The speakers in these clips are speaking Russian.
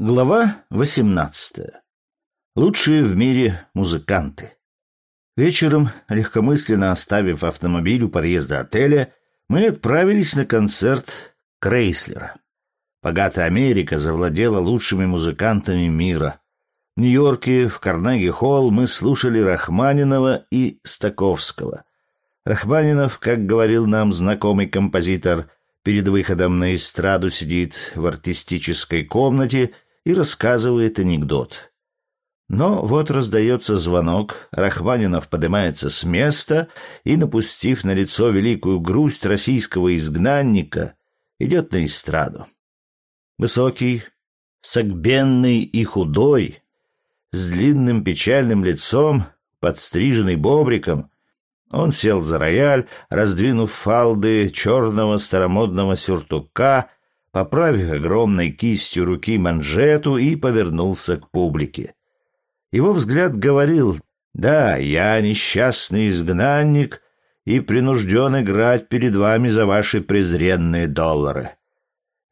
Глава 18. Лучшие в мире музыканты. Вечером, легкомысленно оставив автомобиль у подъезда отеля, мы отправились на концерт Крейслера. Богатая Америка завладела лучшими музыкантами мира. В Нью-Йорке, в Карнеги-холл мы слушали Рахманинова и Стаковского. Рахманинов, как говорил нам знакомый композитор, перед выходом на эстраду сидит в артистической комнате — и рассказывает анекдот. Но вот раздается звонок, Рахманинов поднимается с места и, напустив на лицо великую грусть российского изгнанника, идет на эстраду. Высокий, согбенный и худой, с длинным печальным лицом, подстриженный бобриком, он сел за рояль, раздвинув фалды черного старомодного сюртука поправив огромной кистью руки манжету и повернулся к публике. Его взгляд говорил «Да, я несчастный изгнанник и принужден играть перед вами за ваши презренные доллары.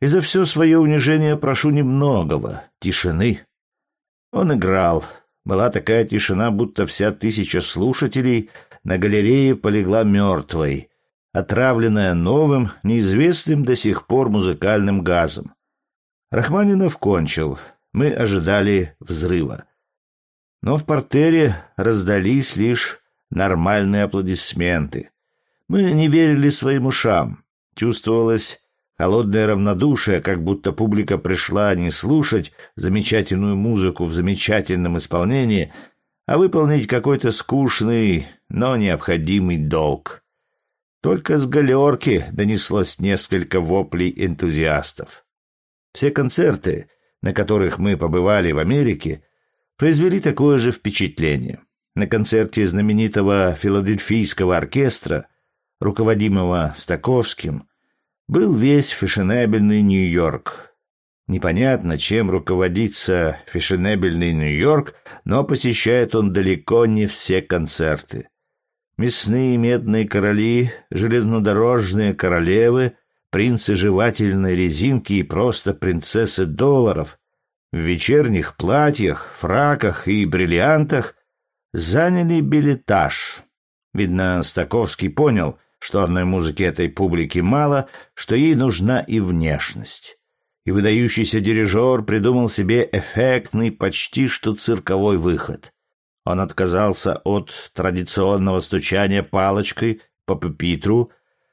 И за все свое унижение прошу немногого, тишины». Он играл. Была такая тишина, будто вся тысяча слушателей на галерее полегла мертвой — отравленная новым, неизвестным до сих пор музыкальным газом. Рахманинов кончил. Мы ожидали взрыва. Но в портере раздались лишь нормальные аплодисменты. Мы не верили своим ушам. Чувствовалось холодное равнодушие, как будто публика пришла не слушать замечательную музыку в замечательном исполнении, а выполнить какой-то скучный, но необходимый долг. Только с галерки донеслось несколько воплей энтузиастов. Все концерты, на которых мы побывали в Америке, произвели такое же впечатление. На концерте знаменитого филадельфийского оркестра, руководимого Стаковским, был весь фешенебельный Нью-Йорк. Непонятно, чем руководится фешенебельный Нью-Йорк, но посещает он далеко не все концерты мясные медные короли, железнодорожные королевы, принцы жевательной резинки и просто принцессы долларов в вечерних платьях, фраках и бриллиантах заняли билетаж. Видно, Стаковский понял, что одной музыки этой публики мало, что ей нужна и внешность. И выдающийся дирижер придумал себе эффектный, почти что цирковой выход — он отказался от традиционного стучания палочкой по пюпитру,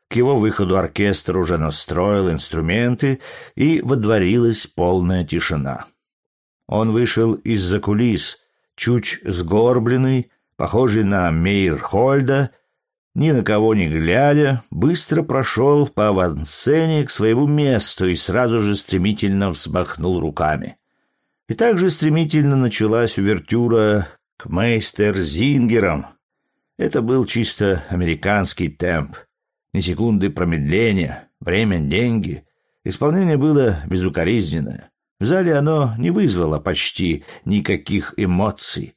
к его выходу оркестр уже настроил инструменты, и водворилась полная тишина. Он вышел из-за кулис, чуть сгорбленный, похожий на Мейерхольда, ни на кого не глядя, быстро прошел по авансцене к своему месту и сразу же стремительно взмахнул руками. И также стремительно началась увертюра к мейстер-зингерам. Это был чисто американский темп. Ни секунды промедления, время — деньги. Исполнение было безукоризненное. В зале оно не вызвало почти никаких эмоций.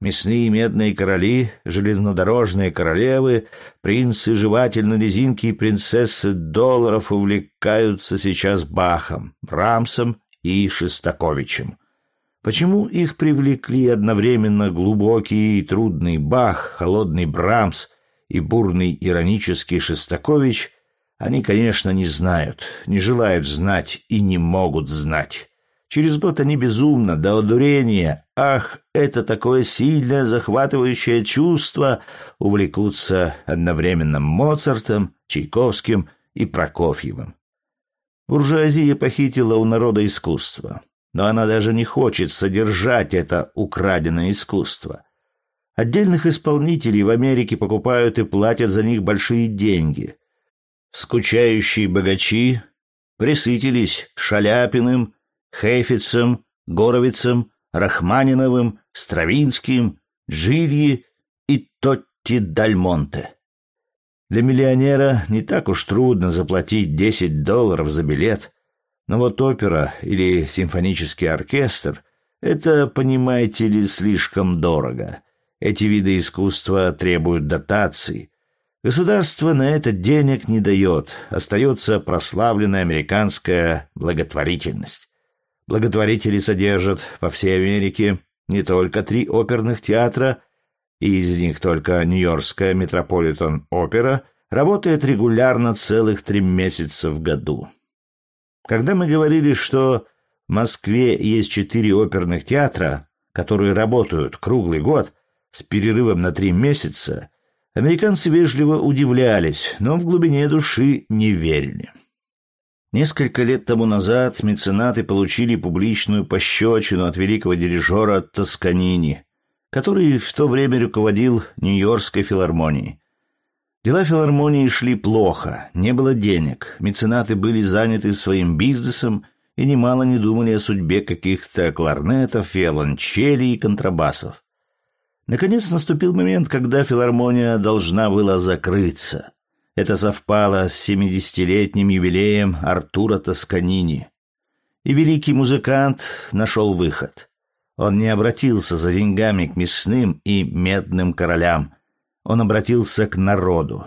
Мясные медные короли, железнодорожные королевы, принцы жевательной резинки и принцессы долларов увлекаются сейчас Бахом, Брамсом и Шестаковичем. Почему их привлекли одновременно глубокий и трудный Бах, холодный Брамс и бурный иронический Шестакович, они, конечно, не знают, не желают знать и не могут знать. Через год они безумно, до одурения, ах, это такое сильное, захватывающее чувство, увлекутся одновременно Моцартом, Чайковским и Прокофьевым. Буржуазия похитила у народа искусство но она даже не хочет содержать это украденное искусство. Отдельных исполнителей в Америке покупают и платят за них большие деньги. Скучающие богачи присытились Шаляпиным, Хейфицем, Горовицем, Рахманиновым, Стравинским, Джильи и Тотти Дальмонте. Для миллионера не так уж трудно заплатить 10 долларов за билет – но вот опера или симфонический оркестр — это, понимаете ли, слишком дорого. Эти виды искусства требуют дотаций. Государство на это денег не дает, остается прославленная американская благотворительность. Благотворители содержат по всей Америке не только три оперных театра, и из них только Нью-Йоркская Метрополитен-опера работает регулярно целых три месяца в году. Когда мы говорили, что в Москве есть четыре оперных театра, которые работают круглый год с перерывом на три месяца, американцы вежливо удивлялись, но в глубине души не верили. Несколько лет тому назад меценаты получили публичную пощечину от великого дирижера Тосканини, который в то время руководил Нью-Йоркской филармонией. Дела филармонии шли плохо, не было денег, меценаты были заняты своим бизнесом и немало не думали о судьбе каких-то кларнетов, виолончелей и контрабасов. Наконец наступил момент, когда филармония должна была закрыться. Это совпало с семидесятилетним юбилеем Артура Тосканини. И великий музыкант нашел выход. Он не обратился за деньгами к мясным и медным королям. Он обратился к народу.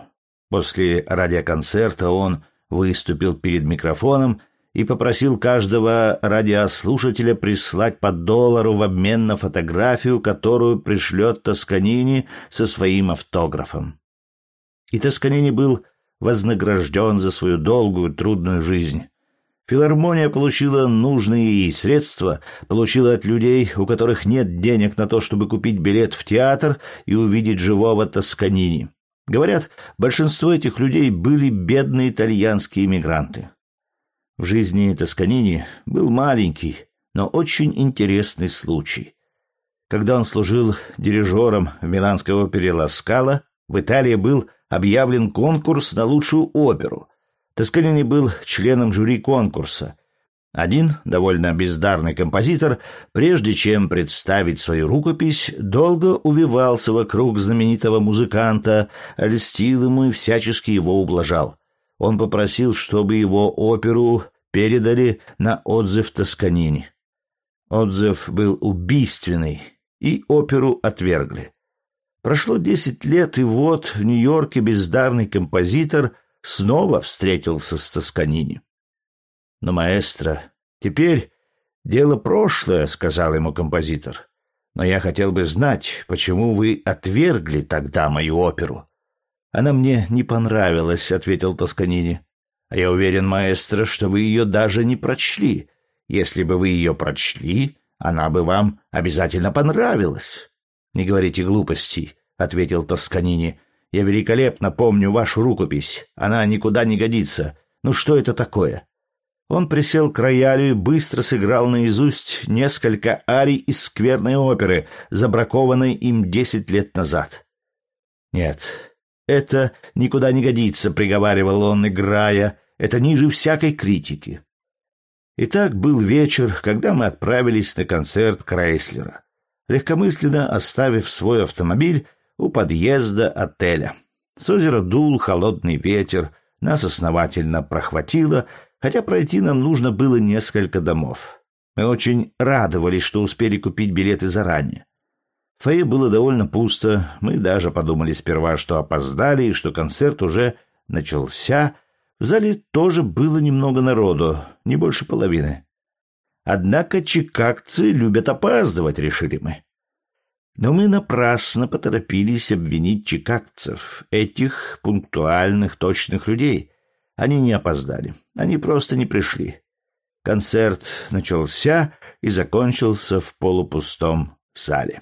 После радиоконцерта он выступил перед микрофоном и попросил каждого радиослушателя прислать по доллару в обмен на фотографию, которую пришлет Тосканини со своим автографом и Тосканини был вознагражден за свою долгую, трудную жизнь. Филармония получила нужные ей средства, получила от людей, у которых нет денег на то, чтобы купить билет в театр и увидеть живого Тосканини. Говорят, большинство этих людей были бедные итальянские иммигранты. В жизни Тосканини был маленький, но очень интересный случай. Когда он служил дирижером в Миланской опере «Ла Скала», в Италии был объявлен конкурс на лучшую оперу. Тосканини был членом жюри конкурса. Один, довольно бездарный композитор, прежде чем представить свою рукопись, долго увивался вокруг знаменитого музыканта, льстил ему и всячески его ублажал. Он попросил, чтобы его оперу передали на отзыв Тосканини. Отзыв был убийственный, и оперу отвергли. Прошло десять лет, и вот в Нью-Йорке бездарный композитор снова встретился с Тосканини. «Но, маэстро, теперь дело прошлое», — сказал ему композитор. «Но я хотел бы знать, почему вы отвергли тогда мою оперу». «Она мне не понравилась», — ответил Тосканини. «А я уверен, маэстро, что вы ее даже не прочли. Если бы вы ее прочли, она бы вам обязательно понравилась». «Не говорите глупостей», — ответил Тосканини. «Я великолепно помню вашу рукопись. Она никуда не годится. Ну что это такое?» Он присел к роялю и быстро сыграл наизусть несколько арий из скверной оперы, забракованной им десять лет назад. «Нет, это никуда не годится», — приговаривал он, играя. «Это ниже всякой критики». Итак, был вечер, когда мы отправились на концерт Крейслера легкомысленно оставив свой автомобиль у подъезда отеля. С озера дул холодный ветер, нас основательно прохватило, хотя пройти нам нужно было несколько домов. Мы очень радовались, что успели купить билеты заранее. В фойе было довольно пусто, мы даже подумали сперва, что опоздали и что концерт уже начался. В зале тоже было немного народу, не больше половины. Однако чикагцы любят опаздывать, решили мы. Но мы напрасно поторопились обвинить чикагцев, этих пунктуальных, точных людей. Они не опоздали, они просто не пришли. Концерт начался и закончился в полупустом зале.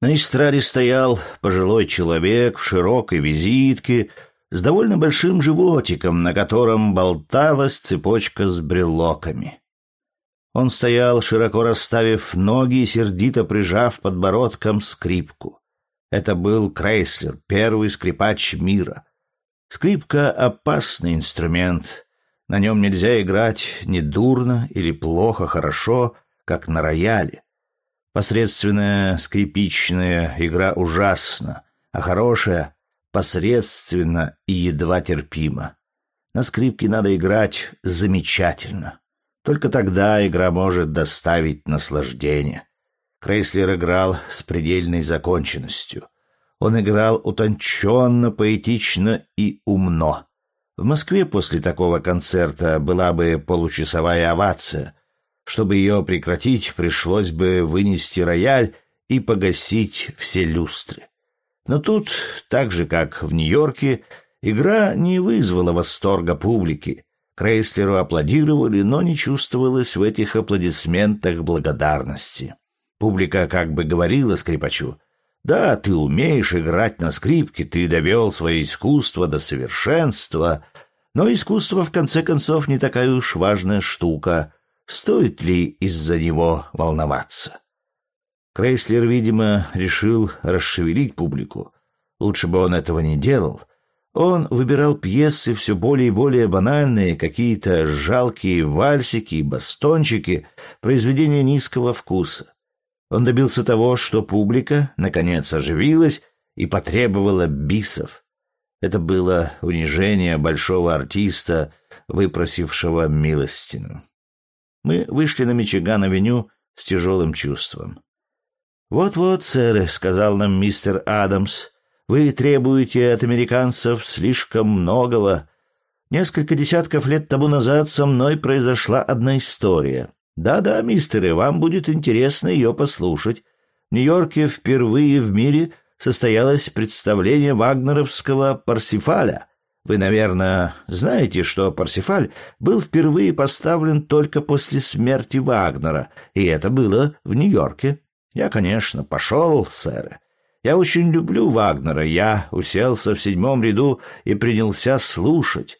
На эстраде стоял пожилой человек в широкой визитке с довольно большим животиком, на котором болталась цепочка с брелоками. Он стоял, широко расставив ноги и сердито прижав подбородком скрипку. Это был Крейслер, первый скрипач мира. Скрипка — опасный инструмент. На нем нельзя играть ни дурно или плохо хорошо, как на рояле. Посредственная скрипичная игра ужасна, а хорошая — посредственно и едва терпима. На скрипке надо играть замечательно. Только тогда игра может доставить наслаждение. Крейслер играл с предельной законченностью. Он играл утонченно, поэтично и умно. В Москве после такого концерта была бы получасовая овация. Чтобы ее прекратить, пришлось бы вынести рояль и погасить все люстры. Но тут, так же как в Нью-Йорке, игра не вызвала восторга публики. Крейслеру аплодировали, но не чувствовалось в этих аплодисментах благодарности. Публика как бы говорила скрипачу, «Да, ты умеешь играть на скрипке, ты довел свое искусство до совершенства, но искусство, в конце концов, не такая уж важная штука. Стоит ли из-за него волноваться?» Крейслер, видимо, решил расшевелить публику. Лучше бы он этого не делал. Он выбирал пьесы все более и более банальные, какие-то жалкие вальсики и бастончики, произведения низкого вкуса. Он добился того, что публика, наконец, оживилась и потребовала бисов. Это было унижение большого артиста, выпросившего милостину. Мы вышли на Мичиган-авеню с тяжелым чувством. «Вот-вот, сэр», — сказал нам мистер Адамс, — «вы требуете от американцев слишком многого. Несколько десятков лет тому назад со мной произошла одна история. Да-да, мистеры, вам будет интересно ее послушать. В Нью-Йорке впервые в мире состоялось представление вагнеровского «Парсифаля». Вы, наверное, знаете, что «Парсифаль» был впервые поставлен только после смерти Вагнера, и это было в Нью-Йорке. Я, конечно, пошел, сэр. Я очень люблю Вагнера. Я уселся в седьмом ряду и принялся слушать.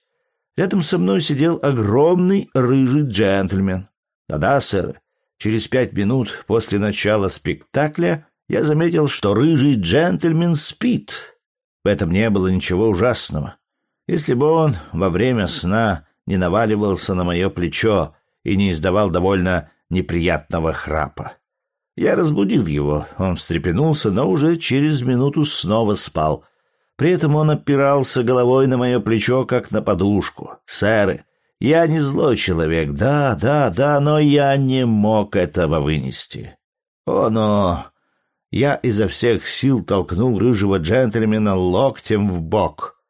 Рядом со мной сидел огромный рыжий джентльмен. Да-да, сэр. Через пять минут после начала спектакля я заметил, что рыжий джентльмен спит. В этом не было ничего ужасного. Если бы он во время сна не наваливался на мое плечо и не издавал довольно неприятного храпа. Я разбудил его. Он встрепенулся, но уже через минуту снова спал. При этом он опирался головой на мое плечо, как на подушку. «Сэры, я не злой человек, да, да, да, но я не мог этого вынести. О, но...» Я изо всех сил толкнул рыжего джентльмена локтем в бок.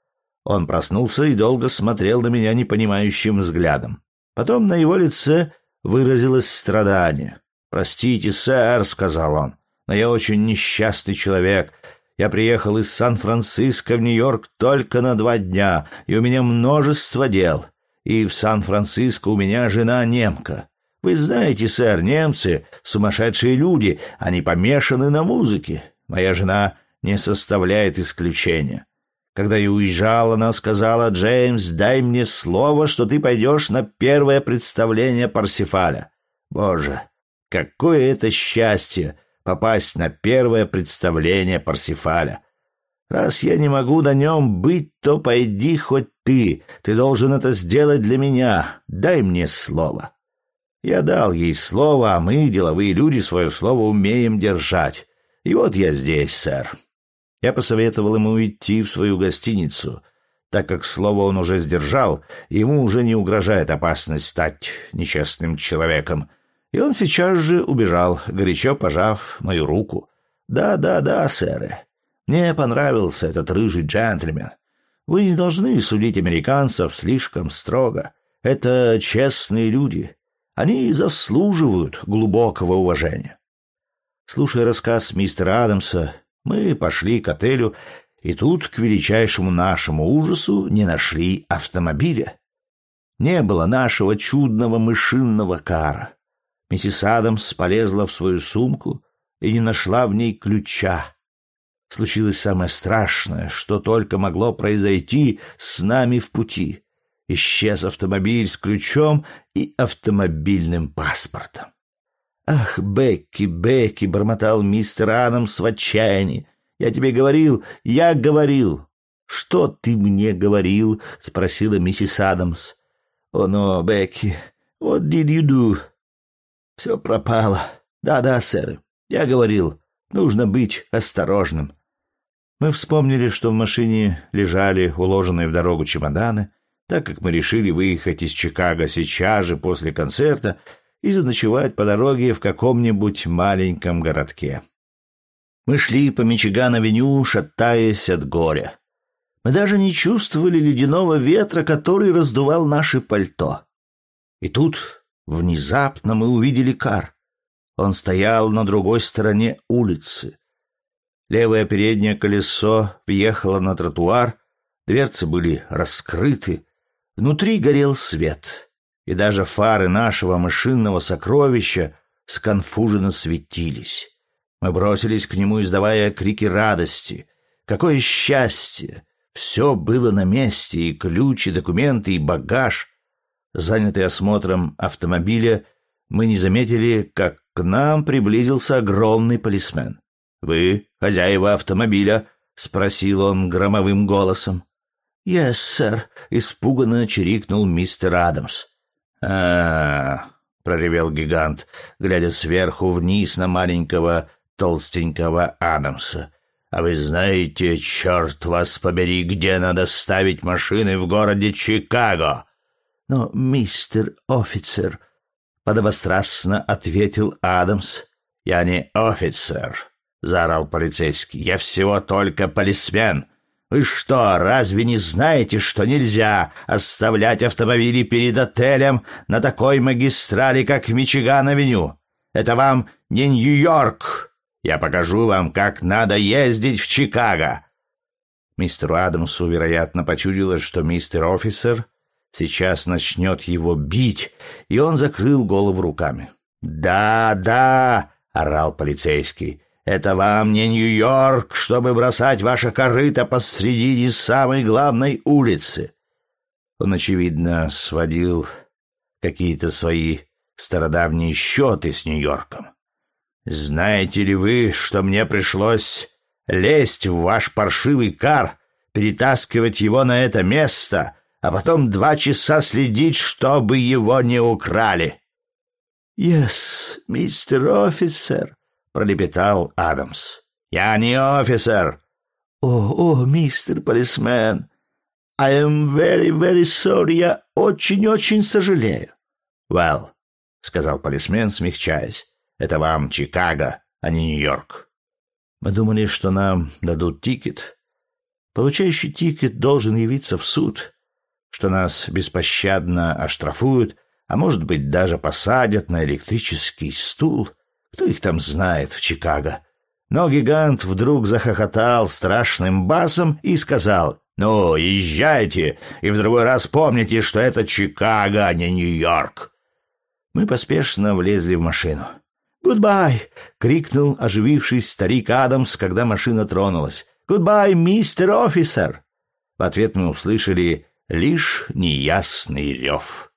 Он проснулся и долго смотрел на меня непонимающим взглядом. Потом на его лице выразилось страдание. «Простите, сэр», — сказал он, — «но я очень несчастный человек. Я приехал из Сан-Франциско в Нью-Йорк только на два дня, и у меня множество дел. И в Сан-Франциско у меня жена немка. Вы знаете, сэр, немцы — сумасшедшие люди, они помешаны на музыке. Моя жена не составляет исключения. Когда я уезжал, она сказала, «Джеймс, дай мне слово, что ты пойдешь на первое представление Парсифаля». Боже, Какое это счастье попасть на первое представление Парсифаля. Раз я не могу на нем быть, то пойди хоть ты. Ты должен это сделать для меня. Дай мне слово. Я дал ей слово, а мы, деловые люди, свое слово умеем держать. И вот я здесь, сэр. Я посоветовал ему идти в свою гостиницу, так как слово он уже сдержал, ему уже не угрожает опасность стать нечестным человеком. И он сейчас же убежал, горячо пожав мою руку. «Да, да, да, сэры. Мне понравился этот рыжий джентльмен. Вы не должны судить американцев слишком строго. Это честные люди. Они заслуживают глубокого уважения». Слушая рассказ мистера Адамса, мы пошли к отелю, и тут, к величайшему нашему ужасу, не нашли автомобиля. Не было нашего чудного мышинного кара. Миссис Адамс полезла в свою сумку и не нашла в ней ключа. Случилось самое страшное, что только могло произойти с нами в пути. Исчез автомобиль с ключом и автомобильным паспортом. «Ах, Бекки, Бекки!» — бормотал мистер Адамс в отчаянии. «Я тебе говорил, я говорил!» «Что ты мне говорил?» — спросила миссис Адамс. «О, но, Бекки, what did you do?» Все пропало. Да-да, сэр. Я говорил, нужно быть осторожным. Мы вспомнили, что в машине лежали уложенные в дорогу чемоданы, так как мы решили выехать из Чикаго сейчас же после концерта и заночевать по дороге в каком-нибудь маленьком городке. Мы шли по Мичиган-авеню, шатаясь от горя. Мы даже не чувствовали ледяного ветра, который раздувал наши пальто. И тут внезапно мы увидели кар. Он стоял на другой стороне улицы. Левое переднее колесо въехало на тротуар, дверцы были раскрыты, внутри горел свет, и даже фары нашего машинного сокровища сконфуженно светились. Мы бросились к нему, издавая крики радости. Какое счастье! Все было на месте, и ключи, документы, и багаж. Занятый осмотром автомобиля, мы не заметили, как к нам приблизился огромный полисмен. «Вы хозяева автомобиля?» — спросил он громовым голосом. «Yes, сэр», — испуганно чирикнул мистер Адамс. а, проревел гигант, глядя сверху вниз на маленького толстенького Адамса. «А вы знаете, черт вас побери, где надо ставить машины в городе Чикаго?» «Но, мистер офицер», — подобострастно ответил Адамс, — «я не офицер», — заорал полицейский, — «я всего только полисмен». Вы что, разве не знаете, что нельзя оставлять автомобили перед отелем на такой магистрали, как Мичиган-авеню? Это вам не Нью-Йорк. Я покажу вам, как надо ездить в Чикаго. Мистеру Адамсу, вероятно, почудилось, что мистер офицер сейчас начнет его бить, и он закрыл голову руками. «Да, да!» — орал полицейский. Это вам не Нью-Йорк, чтобы бросать ваше корыто посредине самой главной улицы. Он, очевидно, сводил какие-то свои стародавние счеты с Нью-Йорком. Знаете ли вы, что мне пришлось лезть в ваш паршивый кар, перетаскивать его на это место, а потом два часа следить, чтобы его не украли? — Yes, мистер офицер, пролепетал Адамс. «Я не офицер!» «О, о, мистер полисмен! I am very, very sorry. Я очень-очень сожалею». «Well», — сказал полисмен, смягчаясь, — «это вам Чикаго, а не Нью-Йорк». Мы думали, что нам дадут ticket. Получающий ticket должен явиться в суд, что нас беспощадно оштрафуют, а может быть даже посадят на электрический стул — кто их там знает в Чикаго? Но гигант вдруг захохотал страшным басом и сказал, «Ну, езжайте, и в другой раз помните, что это Чикаго, а не Нью-Йорк». Мы поспешно влезли в машину. «Goodbye!» — крикнул оживившись старик Адамс, когда машина тронулась. «Goodbye, мистер офицер!» В ответ мы услышали лишь неясный рев.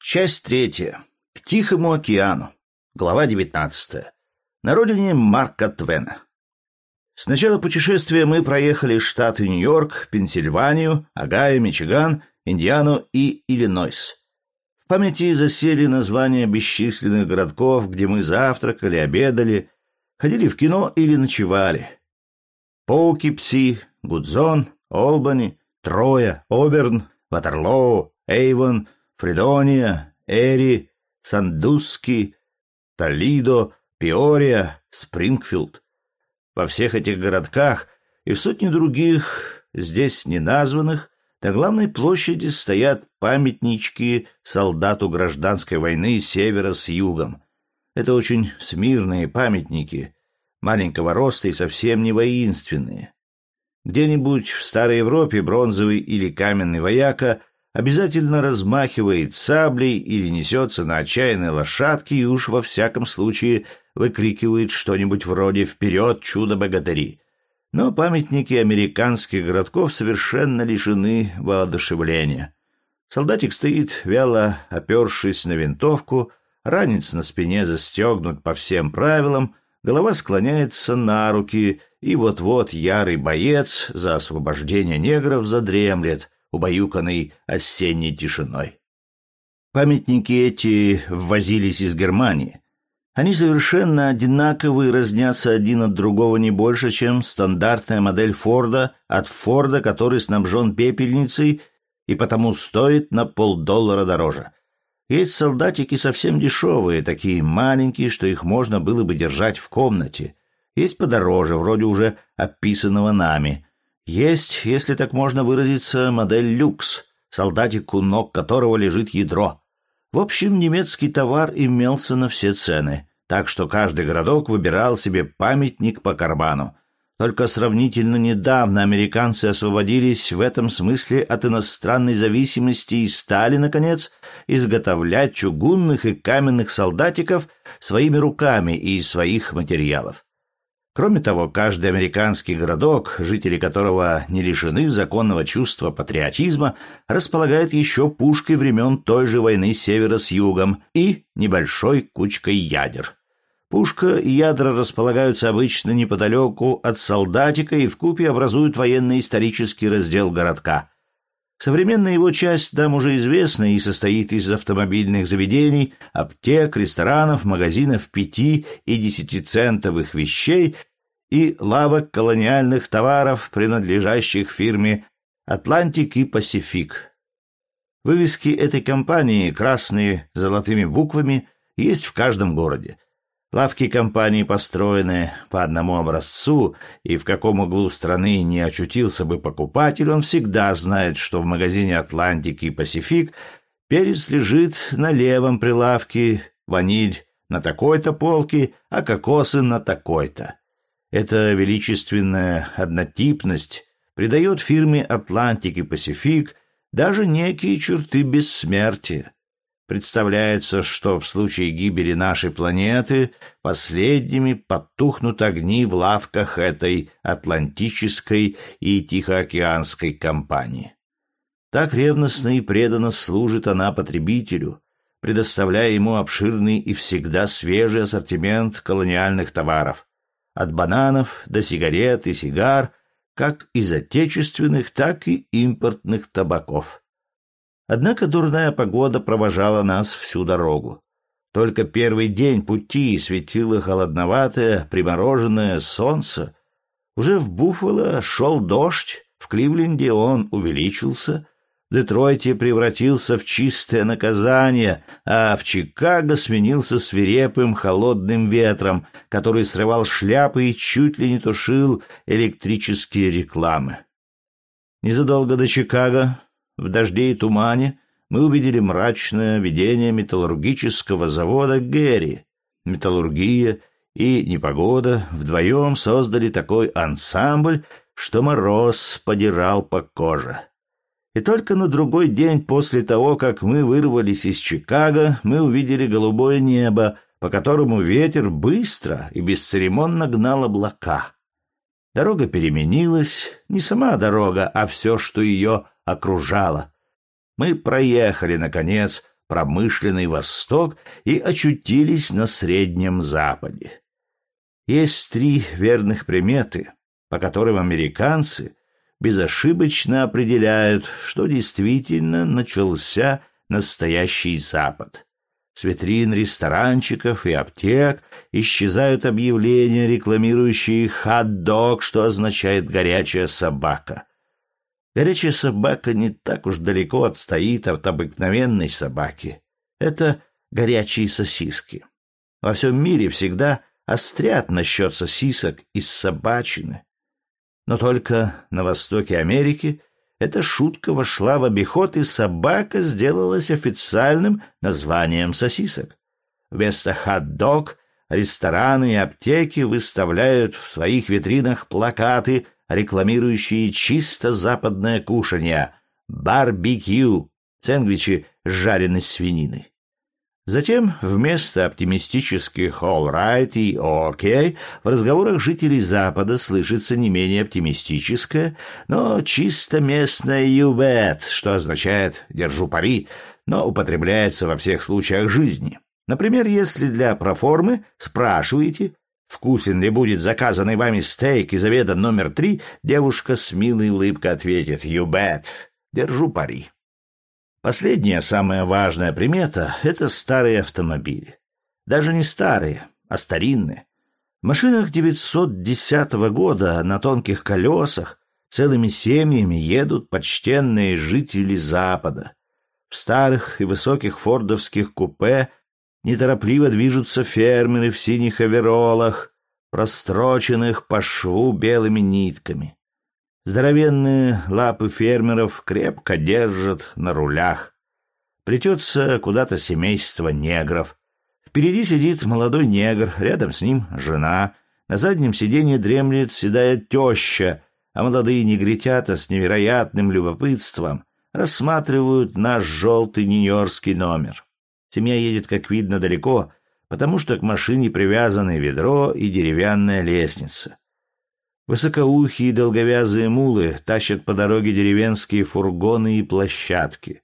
Часть третья. К Тихому океану. Глава 19. На родине Марка Твена. С начала путешествия мы проехали штаты Нью-Йорк, Пенсильванию, Огайо, Мичиган, Индиану и Иллинойс. В памяти засели названия бесчисленных городков, где мы завтракали, обедали, ходили в кино или ночевали. Поукипси, Гудзон, Олбани, Троя, Оберн, Ватерлоу, Эйвон, Фридония, Эри, Сандусский, Толидо, Пиория, Спрингфилд. Во всех этих городках и в сотне других, здесь не названных, на главной площади стоят памятнички солдату гражданской войны севера с югом. Это очень смирные памятники, маленького роста и совсем не воинственные. Где-нибудь в Старой Европе бронзовый или каменный вояка обязательно размахивает саблей или несется на отчаянной лошадке и уж во всяком случае выкрикивает что-нибудь вроде «Вперед, чудо-богатыри!». Но памятники американских городков совершенно лишены воодушевления. Солдатик стоит, вяло опершись на винтовку, ранец на спине застегнут по всем правилам, голова склоняется на руки, и вот-вот ярый боец за освобождение негров задремлет — убаюканный осенней тишиной. Памятники эти ввозились из Германии. Они совершенно одинаковы и разнятся один от другого не больше, чем стандартная модель Форда от Форда, который снабжен пепельницей и потому стоит на полдоллара дороже. Есть солдатики совсем дешевые, такие маленькие, что их можно было бы держать в комнате. Есть подороже, вроде уже описанного нами. Есть, если так можно выразиться, модель люкс, солдатик, у ног которого лежит ядро. В общем, немецкий товар имелся на все цены, так что каждый городок выбирал себе памятник по карману. Только сравнительно недавно американцы освободились в этом смысле от иностранной зависимости и стали, наконец, изготовлять чугунных и каменных солдатиков своими руками и из своих материалов. Кроме того, каждый американский городок, жители которого не лишены законного чувства патриотизма, располагает еще пушкой времен той же войны севера с югом и небольшой кучкой ядер. Пушка и ядра располагаются обычно неподалеку от солдатика и вкупе образуют военно-исторический раздел городка – Современная его часть нам уже известна и состоит из автомобильных заведений, аптек, ресторанов, магазинов пяти и десятицентовых вещей и лавок колониальных товаров, принадлежащих фирме «Atlantic» и «Pacific». Вывески этой компании, красные золотыми буквами, есть в каждом городе. Лавки компании построены по одному образцу, и в каком углу страны не очутился бы покупатель, он всегда знает, что в магазине «Atlantic» и «Pacific» перец лежит на левом прилавке, ваниль на такой-то полке, а кокосы на такой-то. Эта величественная однотипность придает фирме «Атлантик» и «Пасифик» даже некие черты бессмертия. Представляется, что в случае гибели нашей планеты последними потухнут огни в лавках этой Атлантической и Тихоокеанской компании. Так ревностно и преданно служит она потребителю, предоставляя ему обширный и всегда свежий ассортимент колониальных товаров, от бананов до сигарет и сигар, как из отечественных, так и импортных табаков. Однако дурная погода провожала нас всю дорогу. Только первый день пути светило холодноватое, примороженное солнце. Уже в Буффало шел дождь, в Кливленде он увеличился, в Детройте превратился в чистое наказание, а в Чикаго сменился свирепым холодным ветром, который срывал шляпы и чуть ли не тушил электрические рекламы. Незадолго до Чикаго в дожде и тумане мы увидели мрачное видение металлургического завода Гэри. Металлургия и непогода вдвоем создали такой ансамбль, что мороз подирал по коже. И только на другой день после того, как мы вырвались из Чикаго, мы увидели голубое небо, по которому ветер быстро и бесцеремонно гнал облака. Дорога переменилась, не сама дорога, а все, что ее окружало. Мы проехали, наконец, промышленный Восток и очутились на Среднем Западе. Есть три верных приметы, по которым американцы безошибочно определяют, что действительно начался настоящий Запад. С витрин ресторанчиков и аптек исчезают объявления, рекламирующие хот-дог, что означает «горячая собака». Горячая собака не так уж далеко отстоит от обыкновенной собаки. Это горячие сосиски. Во всем мире всегда острят насчет сосисок из собачины. Но только на востоке Америки эта шутка вошла в обиход, и собака сделалась официальным названием сосисок. Вместо хот-дог рестораны и аптеки выставляют в своих витринах плакаты рекламирующие чисто западное кушанье – барбекю, сэндвичи с жареной свининой. Затем вместо оптимистических «all right» и «окей» в разговорах жителей Запада слышится не менее оптимистическое, но чисто местное «you bet», что означает «держу пари», но употребляется во всех случаях жизни. Например, если для проформы спрашиваете, Вкусен ли будет заказанный вами стейк из обеда номер три, девушка с милой улыбкой ответит «You bet». Держу пари. Последняя, самая важная примета — это старые автомобили. Даже не старые, а старинные. В машинах 910 года на тонких колесах целыми семьями едут почтенные жители Запада. В старых и высоких фордовских купе неторопливо движутся фермеры в синих оверолах, простроченных по шву белыми нитками. Здоровенные лапы фермеров крепко держат на рулях. Плетется куда-то семейство негров. Впереди сидит молодой негр, рядом с ним жена. На заднем сиденье дремлет седая теща, а молодые негритята с невероятным любопытством рассматривают наш желтый нью-йоркский номер. Семья едет, как видно, далеко, потому что к машине привязаны ведро и деревянная лестница. Высокоухие долговязые мулы тащат по дороге деревенские фургоны и площадки.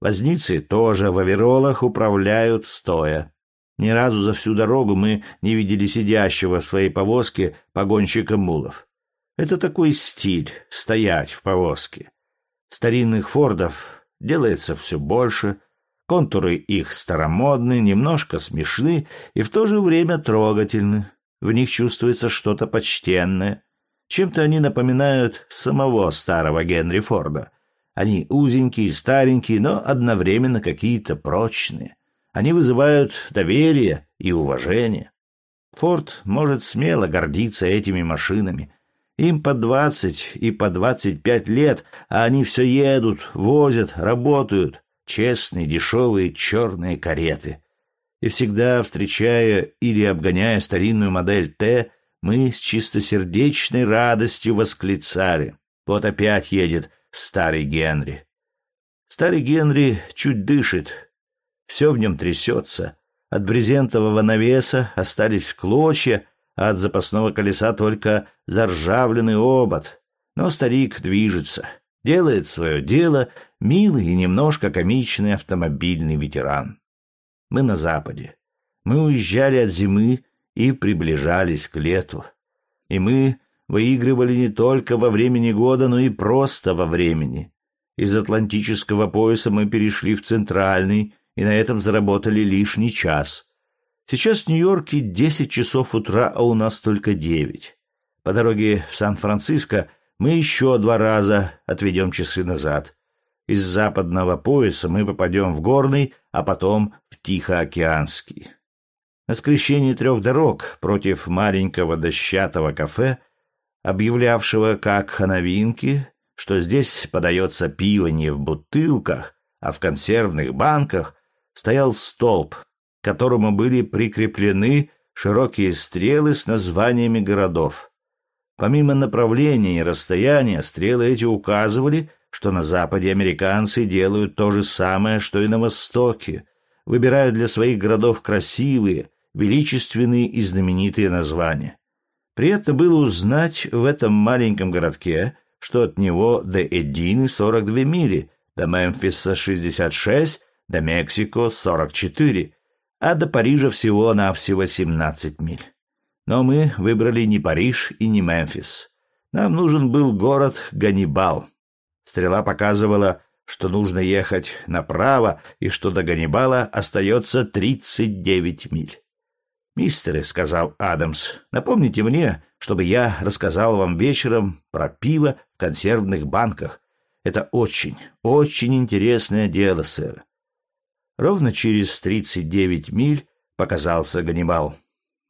Возницы тоже в оверолах управляют стоя. Ни разу за всю дорогу мы не видели сидящего в своей повозке погонщика мулов. Это такой стиль — стоять в повозке. Старинных фордов делается все больше, контуры их старомодны, немножко смешны и в то же время трогательны. В них чувствуется что-то почтенное. Чем-то они напоминают самого старого Генри Форда. Они узенькие, старенькие, но одновременно какие-то прочные. Они вызывают доверие и уважение. Форд может смело гордиться этими машинами. Им по двадцать и по двадцать пять лет, а они все едут, возят, работают. Честные, дешевые, черные кареты. И всегда, встречая или обгоняя старинную модель Т, мы с чистосердечной радостью восклицали. Вот опять едет старый Генри. Старый Генри чуть дышит. Все в нем трясется. От брезентового навеса остались клочья, а от запасного колеса только заржавленный обод. Но старик движется, делает свое дело, милый и немножко комичный автомобильный ветеран. Мы на западе. Мы уезжали от зимы и приближались к лету. И мы выигрывали не только во времени года, но и просто во времени. Из Атлантического пояса мы перешли в Центральный, и на этом заработали лишний час. Сейчас в Нью-Йорке десять часов утра, а у нас только девять. По дороге в Сан-Франциско мы еще два раза отведем часы назад. Из западного пояса мы попадем в Горный, а потом в Тихоокеанский. На скрещении трех дорог против маленького дощатого кафе, объявлявшего как о что здесь подается пиво не в бутылках, а в консервных банках, стоял столб, к которому были прикреплены широкие стрелы с названиями городов. Помимо направления и расстояния, стрелы эти указывали, что на Западе американцы делают то же самое, что и на Востоке, выбирают для своих городов красивые, величественные и знаменитые названия. Приятно было узнать в этом маленьком городке, что от него до Эдины 42 мили, до Мемфиса 66, до Мексико 44, а до Парижа всего-навсего 17 миль. Но мы выбрали не Париж и не Мемфис. Нам нужен был город Ганнибал. Стрела показывала, что нужно ехать направо и что до Ганнибала остается 39 миль. «Мистеры», — сказал Адамс, — «напомните мне, чтобы я рассказал вам вечером про пиво в консервных банках. Это очень, очень интересное дело, сэр». Ровно через тридцать девять миль показался Ганнибал.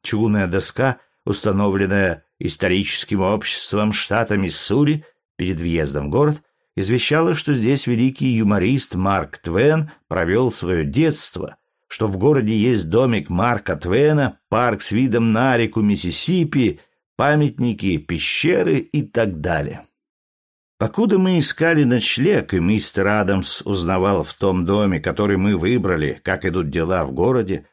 Чугунная доска, установленная историческим обществом штата Миссури перед въездом в город, извещала, что здесь великий юморист Марк Твен провел свое детство — что в городе есть домик Марка Твена, парк с видом на реку Миссисипи, памятники, пещеры и так далее. Покуда мы искали ночлег, и мистер Адамс узнавал в том доме, который мы выбрали, как идут дела в городе,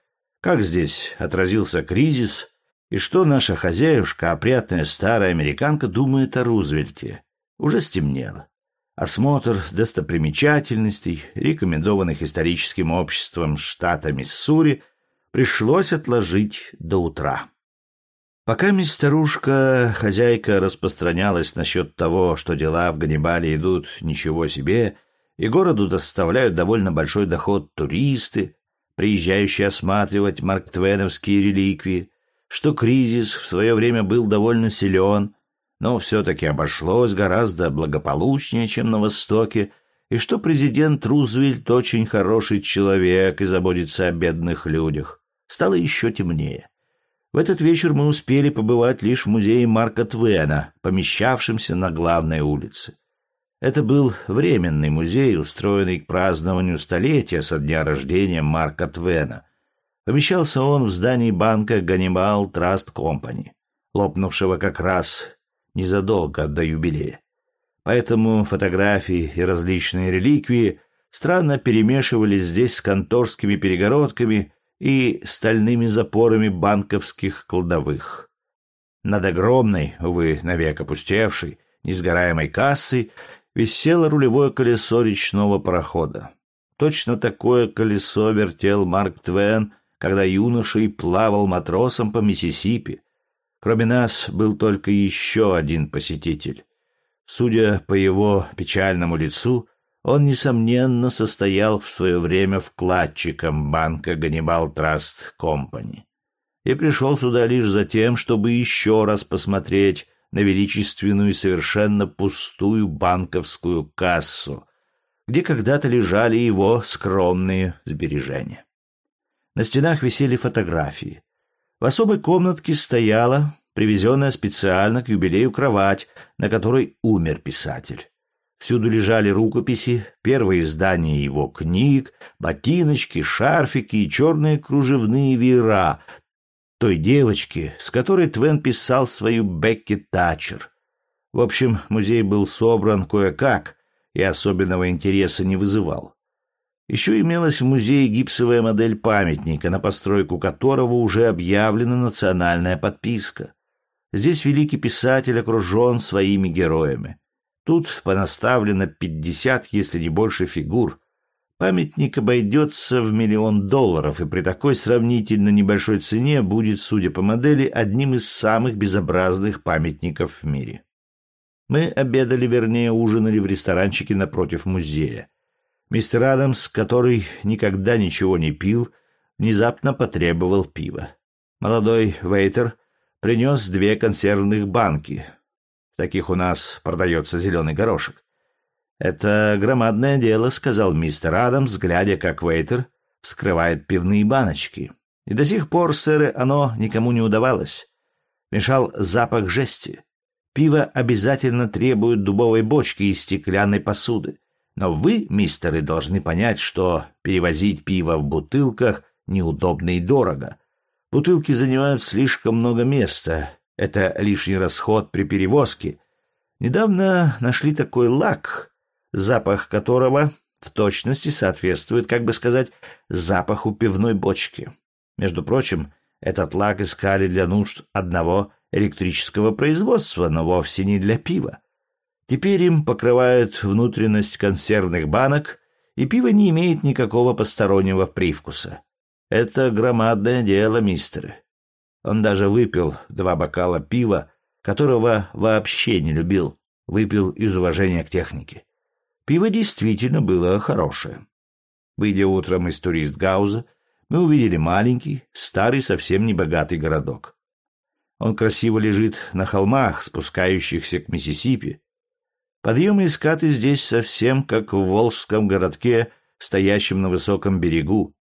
как здесь отразился кризис, и что наша хозяюшка, опрятная старая американка, думает о Рузвельте, уже стемнело. Осмотр достопримечательностей, рекомендованных историческим обществом штата Миссури, пришлось отложить до утра. Пока мисс старушка, хозяйка, распространялась насчет того, что дела в Ганнибале идут ничего себе, и городу доставляют довольно большой доход туристы, приезжающие осматривать марктвеновские реликвии, что кризис в свое время был довольно силен, но все-таки обошлось гораздо благополучнее, чем на Востоке, и что президент Рузвельт очень хороший человек и заботится о бедных людях. Стало еще темнее. В этот вечер мы успели побывать лишь в музее Марка Твена, помещавшемся на главной улице. Это был временный музей, устроенный к празднованию столетия со дня рождения Марка Твена. Помещался он в здании банка Ганнибал Траст Компани, лопнувшего как раз незадолго до юбилея. Поэтому фотографии и различные реликвии странно перемешивались здесь с конторскими перегородками и стальными запорами банковских кладовых. Над огромной, увы, навек опустевшей, несгораемой кассой висело рулевое колесо речного парохода. Точно такое колесо вертел Марк Твен, когда юношей плавал матросом по Миссисипи. Кроме нас был только еще один посетитель. Судя по его печальному лицу, он, несомненно, состоял в свое время вкладчиком банка Ганнибал Траст Компани и пришел сюда лишь за тем, чтобы еще раз посмотреть на величественную и совершенно пустую банковскую кассу, где когда-то лежали его скромные сбережения. На стенах висели фотографии. В особой комнатке стояла привезенная специально к юбилею кровать, на которой умер писатель. Всюду лежали рукописи, первые издания его книг, ботиночки, шарфики и черные кружевные веера той девочки, с которой Твен писал свою Бекки Тачер. В общем, музей был собран кое-как и особенного интереса не вызывал. Еще имелась в музее гипсовая модель памятника, на постройку которого уже объявлена национальная подписка. Здесь великий писатель окружен своими героями. Тут понаставлено пятьдесят, если не больше, фигур. Памятник обойдется в миллион долларов, и при такой сравнительно небольшой цене будет, судя по модели, одним из самых безобразных памятников в мире. Мы обедали, вернее, ужинали в ресторанчике напротив музея. Мистер Адамс, который никогда ничего не пил, внезапно потребовал пива. Молодой вейтер принес две консервных банки. В таких у нас продается зеленый горошек. «Это громадное дело», — сказал мистер Адамс, глядя, как Вейтер вскрывает пивные баночки. И до сих пор, сэры, оно никому не удавалось. Мешал запах жести. Пиво обязательно требует дубовой бочки и стеклянной посуды. Но вы, мистеры, должны понять, что перевозить пиво в бутылках неудобно и дорого. Бутылки занимают слишком много места. Это лишний расход при перевозке. Недавно нашли такой лак, запах которого в точности соответствует, как бы сказать, запаху пивной бочки. Между прочим, этот лак искали для нужд одного электрического производства, но вовсе не для пива. Теперь им покрывают внутренность консервных банок, и пиво не имеет никакого постороннего привкуса. Это громадное дело, мистеры. Он даже выпил два бокала пива, которого вообще не любил, выпил из уважения к технике. Пиво действительно было хорошее. Выйдя утром из турист-гауза, мы увидели маленький, старый, совсем небогатый городок. Он красиво лежит на холмах, спускающихся к Миссисипи. Подъемы и скаты здесь совсем как в Волжском городке, стоящем на высоком берегу,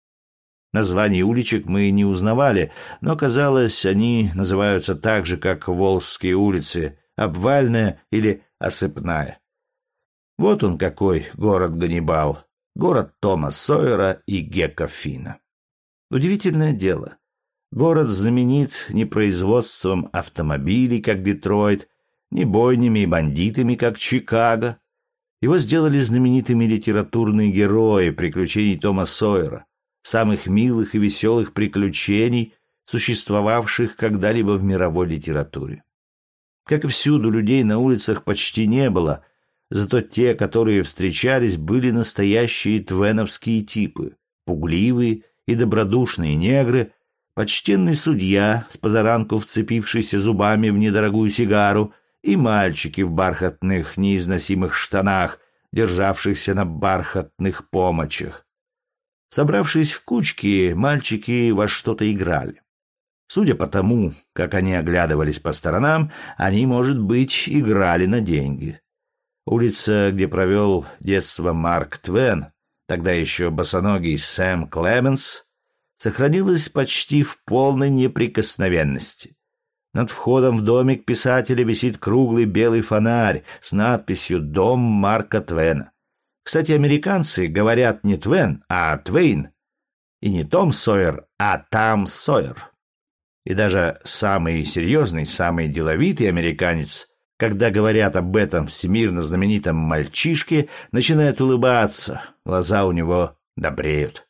Названий уличек мы не узнавали, но, казалось, они называются так же, как Волжские улицы, обвальная или осыпная. Вот он какой город Ганнибал, город Тома Сойера и Гекка Фина. Удивительное дело. Город знаменит не производством автомобилей, как Детройт, не бойнями и бандитами, как Чикаго. Его сделали знаменитыми литературные герои приключений Тома Сойера самых милых и веселых приключений, существовавших когда-либо в мировой литературе. Как и всюду, людей на улицах почти не было, зато те, которые встречались, были настоящие твеновские типы, пугливые и добродушные негры, почтенный судья, с позаранку вцепившийся зубами в недорогую сигару, и мальчики в бархатных неизносимых штанах, державшихся на бархатных помочах. Собравшись в кучки, мальчики во что-то играли. Судя по тому, как они оглядывались по сторонам, они, может быть, играли на деньги. Улица, где провел детство Марк Твен, тогда еще босоногий Сэм Клеменс, сохранилась почти в полной неприкосновенности. Над входом в домик писателя висит круглый белый фонарь с надписью «Дом Марка Твена». Кстати, американцы говорят не Твен, а Твейн. И не Том Сойер, а Там Сойер. И даже самый серьезный, самый деловитый американец, когда говорят об этом всемирно знаменитом мальчишке, начинает улыбаться, глаза у него добреют.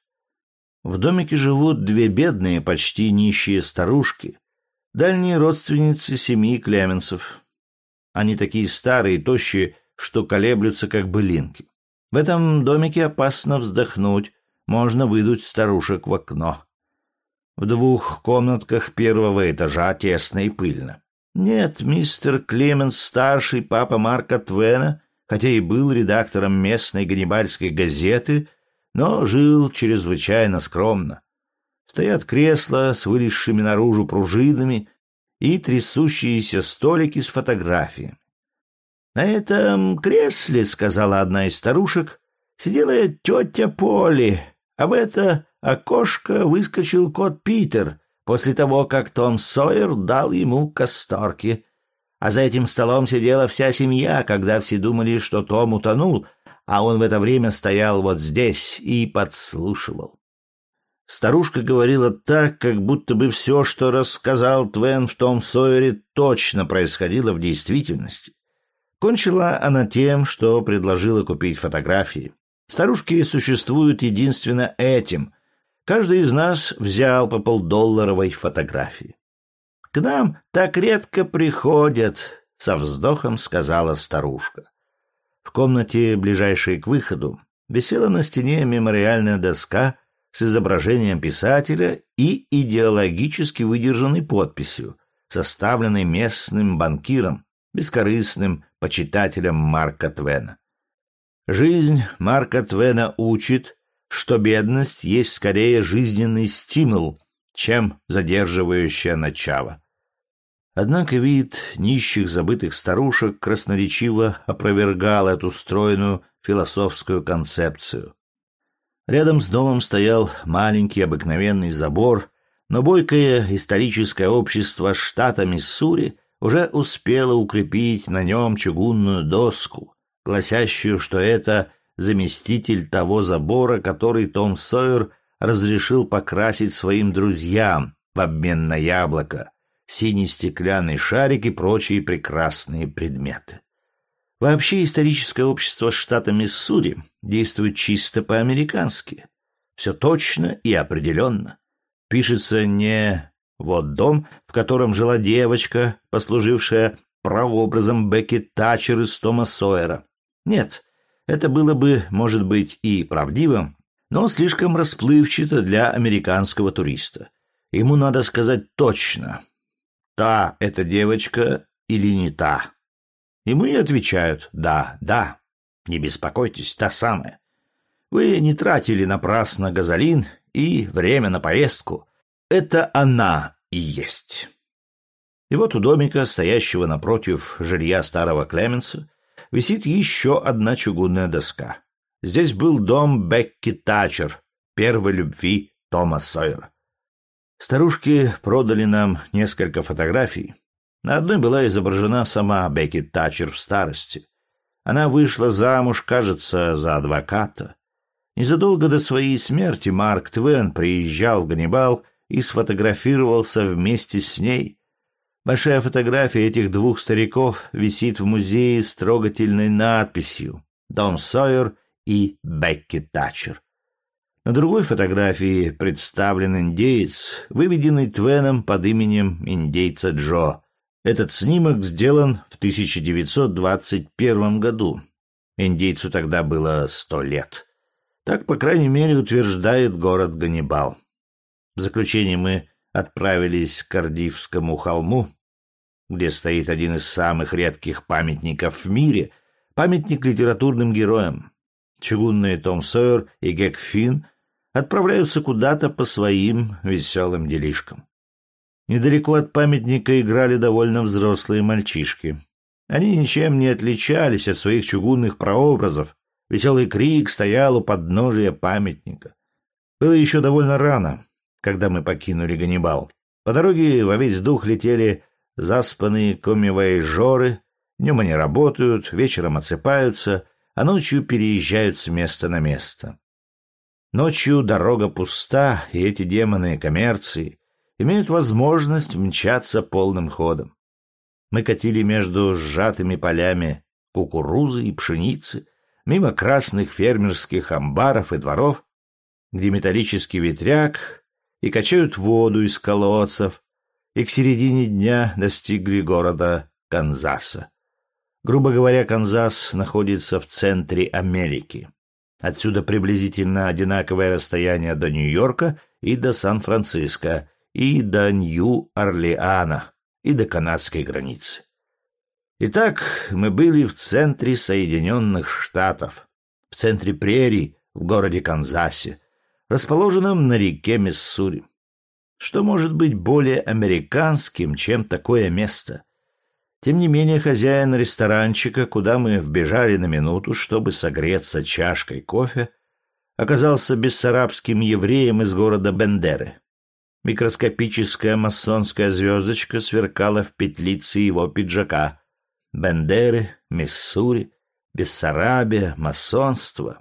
В домике живут две бедные, почти нищие старушки, дальние родственницы семьи Клеменсов. Они такие старые и тощие, что колеблются, как былинки. В этом домике опасно вздохнуть, можно выдуть старушек в окно. В двух комнатках первого этажа тесно и пыльно. Нет, мистер Клеменс, старший папа Марка Твена, хотя и был редактором местной ганнибальской газеты, но жил чрезвычайно скромно. Стоят кресла с вылезшими наружу пружинами и трясущиеся столики с фотографиями. «На этом кресле, — сказала одна из старушек, — сидела тетя Поли, а в это окошко выскочил кот Питер после того, как Том Сойер дал ему касторки. А за этим столом сидела вся семья, когда все думали, что Том утонул, а он в это время стоял вот здесь и подслушивал. Старушка говорила так, как будто бы все, что рассказал Твен в том Сойере, точно происходило в действительности. Кончила она тем, что предложила купить фотографии. Старушки существуют единственно этим. Каждый из нас взял по полдолларовой фотографии. «К нам так редко приходят», — со вздохом сказала старушка. В комнате, ближайшей к выходу, висела на стене мемориальная доска с изображением писателя и идеологически выдержанной подписью, составленной местным банкиром, бескорыстным почитателем Марка Твена. Жизнь Марка Твена учит, что бедность есть скорее жизненный стимул, чем задерживающее начало. Однако вид нищих забытых старушек красноречиво опровергал эту стройную философскую концепцию. Рядом с домом стоял маленький обыкновенный забор, но бойкое историческое общество штата Миссури уже успело укрепить на нем чугунную доску, гласящую, что это заместитель того забора, который Том Сойер разрешил покрасить своим друзьям в обмен на яблоко, синий стеклянный шарик и прочие прекрасные предметы. Вообще историческое общество штата Миссури действует чисто по-американски. Все точно и определенно. Пишется не «вот дом, в котором жила девочка, послужившая прообразом Бекки Тачер из Тома Сойера». Нет, это было бы, может быть, и правдиво, но слишком расплывчато для американского туриста. Ему надо сказать точно, та эта девочка или не та. Ему и отвечают «да, да». Не беспокойтесь, та самая. Вы не тратили напрасно газолин и время на поездку. Это она и есть. И вот у домика, стоящего напротив жилья старого Клеменса, висит еще одна чугунная доска. Здесь был дом Бекки Тачер, первой любви Тома Сойера. Старушки продали нам несколько фотографий, на одной была изображена сама Бекки Тачер в старости. Она вышла замуж, кажется, за адвоката. Незадолго до своей смерти Марк Твен приезжал в Ганнибал и сфотографировался вместе с ней. Большая фотография этих двух стариков висит в музее с трогательной надписью «Дон Сойер» и «Бекки Тачер». На другой фотографии представлен индеец, выведенный Твеном под именем индейца Джо. Этот снимок сделан в 1921 году. Индейцу тогда было сто лет. Так, по крайней мере, утверждает город Ганнибал. В заключение мы отправились к Кардивскому холму, где стоит один из самых редких памятников в мире, памятник литературным героям. Чугунные Том Сойер и Гек Финн отправляются куда-то по своим веселым делишкам. Недалеко от памятника играли довольно взрослые мальчишки. Они ничем не отличались от своих чугунных прообразов. Веселый крик стоял у подножия памятника. Было еще довольно рано, когда мы покинули Ганнибал. По дороге во весь дух летели заспанные комивояжеры, днем они работают, вечером отсыпаются, а ночью переезжают с места на место. Ночью дорога пуста, и эти демоны коммерции имеют возможность мчаться полным ходом. Мы катили между сжатыми полями кукурузы и пшеницы, мимо красных фермерских амбаров и дворов, где металлический ветряк и качают воду из колодцев, и к середине дня достигли города Канзаса. Грубо говоря, Канзас находится в центре Америки. Отсюда приблизительно одинаковое расстояние до Нью-Йорка и до Сан-Франциско, и до Нью-Орлеана, и до канадской границы. Итак, мы были в центре Соединенных Штатов, в центре прерий, в городе Канзасе, расположенном на реке Миссури. Что может быть более американским, чем такое место? Тем не менее, хозяин ресторанчика, куда мы вбежали на минуту, чтобы согреться чашкой кофе, оказался бессарабским евреем из города Бендеры. Микроскопическая масонская звездочка сверкала в петлице его пиджака. Бендеры, Миссури, Бессарабия, масонство.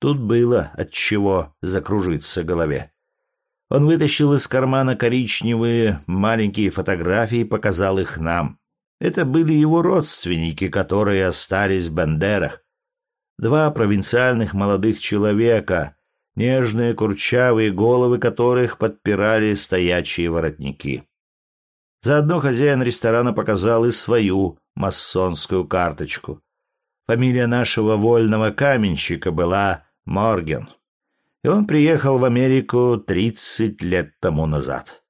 Тут было от чего закружиться голове. Он вытащил из кармана коричневые маленькие фотографии и показал их нам. Это были его родственники, которые остались в Бендерах. Два провинциальных молодых человека, нежные курчавые головы которых подпирали стоячие воротники. Заодно хозяин ресторана показал и свою масонскую карточку. Фамилия нашего вольного каменщика была Морген, и он приехал в Америку тридцать лет тому назад.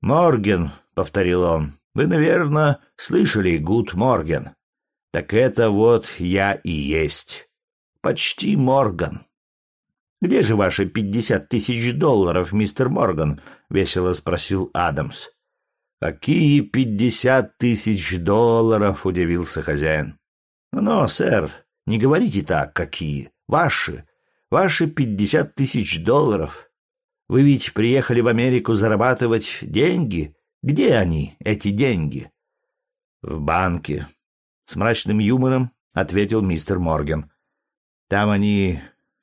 «Морген», — повторил он, — «вы, наверное, слышали Gut Morgen. Так это вот я и есть. Почти Морган». «Где же ваши пятьдесят тысяч долларов, мистер Морган?» — весело спросил Адамс. «Какие пятьдесят тысяч долларов?» — удивился хозяин. «Но, сэр, не говорите так, какие. Ваши. Ваши пятьдесят тысяч долларов. Вы ведь приехали в Америку зарабатывать деньги. Где они, эти деньги?» «В банке», — с мрачным юмором ответил мистер Морган. «Там они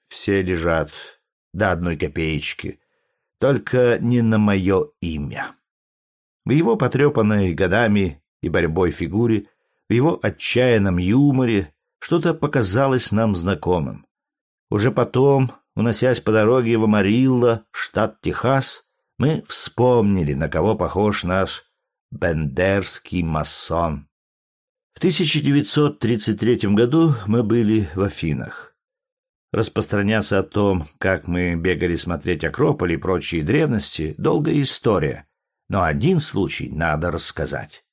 все лежат до одной копеечки, только не на мое имя. В его потрепанной годами и борьбой фигуре, в его отчаянном юморе что-то показалось нам знакомым. Уже потом, уносясь по дороге в Амарилло, штат Техас, мы вспомнили, на кого похож наш бендерский масон. В 1933 году мы были в Афинах. Распространяться о том, как мы бегали смотреть Акрополь и прочие древности, долгая история, но один случай надо рассказать.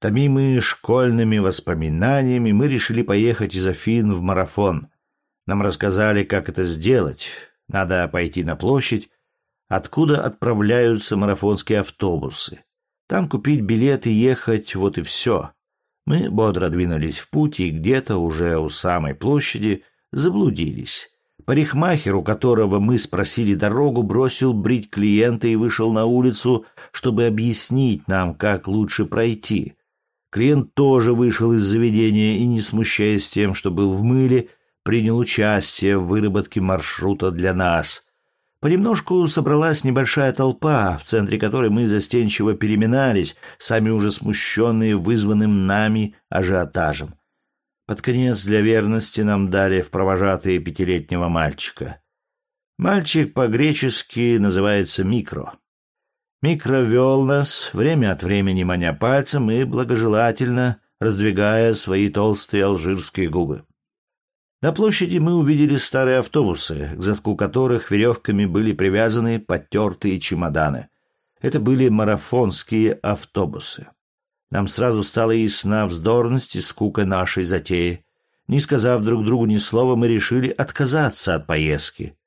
Томимые школьными воспоминаниями, мы решили поехать из Афин в марафон. Нам рассказали, как это сделать. Надо пойти на площадь, откуда отправляются марафонские автобусы. Там купить билет и ехать, вот и все. Мы бодро двинулись в путь, и где-то уже у самой площади – заблудились. Парикмахер, у которого мы спросили дорогу, бросил брить клиента и вышел на улицу, чтобы объяснить нам, как лучше пройти. Клиент тоже вышел из заведения и, не смущаясь тем, что был в мыле, принял участие в выработке маршрута для нас. Понемножку собралась небольшая толпа, в центре которой мы застенчиво переминались, сами уже смущенные вызванным нами ажиотажем. Под конец для верности нам дали в провожатые пятилетнего мальчика. Мальчик по-гречески называется Микро. Микро вел нас, время от времени маня пальцем и благожелательно раздвигая свои толстые алжирские губы. На площади мы увидели старые автобусы, к задку которых веревками были привязаны потертые чемоданы. Это были марафонские автобусы. Нам сразу стало ясна вздорность и скука нашей затеи. Не сказав друг другу ни слова, мы решили отказаться от поездки.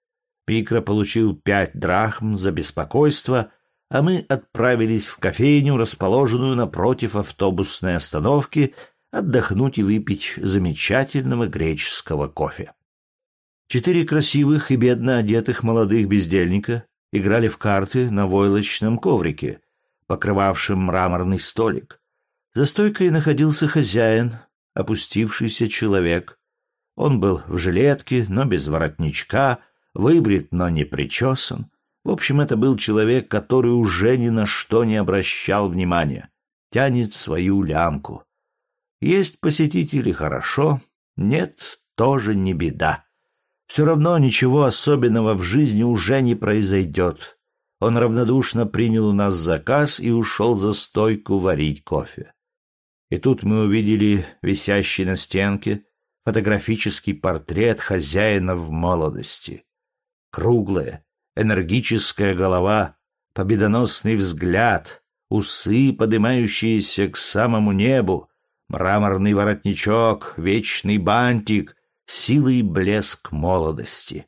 Пикро получил пять драхм за беспокойство, а мы отправились в кофейню, расположенную напротив автобусной остановки, отдохнуть и выпить замечательного греческого кофе. Четыре красивых и бедно одетых молодых бездельника играли в карты на войлочном коврике — покрывавшим мраморный столик. За стойкой находился хозяин, опустившийся человек. Он был в жилетке, но без воротничка, выбрит, но не причесан. В общем, это был человек, который уже ни на что не обращал внимания. Тянет свою лямку. Есть посетители — хорошо, нет — тоже не беда. Все равно ничего особенного в жизни уже не произойдет. Он равнодушно принял у нас заказ и ушел за стойку варить кофе. И тут мы увидели висящий на стенке фотографический портрет хозяина в молодости. Круглая, энергическая голова, победоносный взгляд, усы, поднимающиеся к самому небу, мраморный воротничок, вечный бантик, сила и блеск молодости.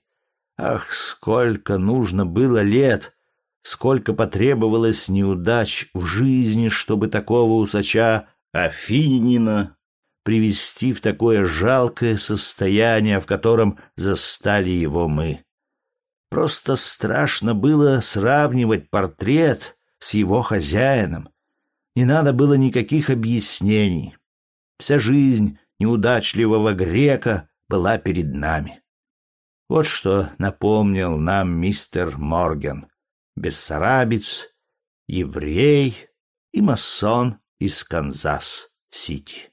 Ах, сколько нужно было лет, сколько потребовалось неудач в жизни, чтобы такого усача Афинина привести в такое жалкое состояние, в котором застали его мы. Просто страшно было сравнивать портрет с его хозяином. Не надо было никаких объяснений. Вся жизнь неудачливого грека была перед нами. Вот что напомнил нам мистер Морген. Бессарабец, еврей и масон из Канзас-Сити.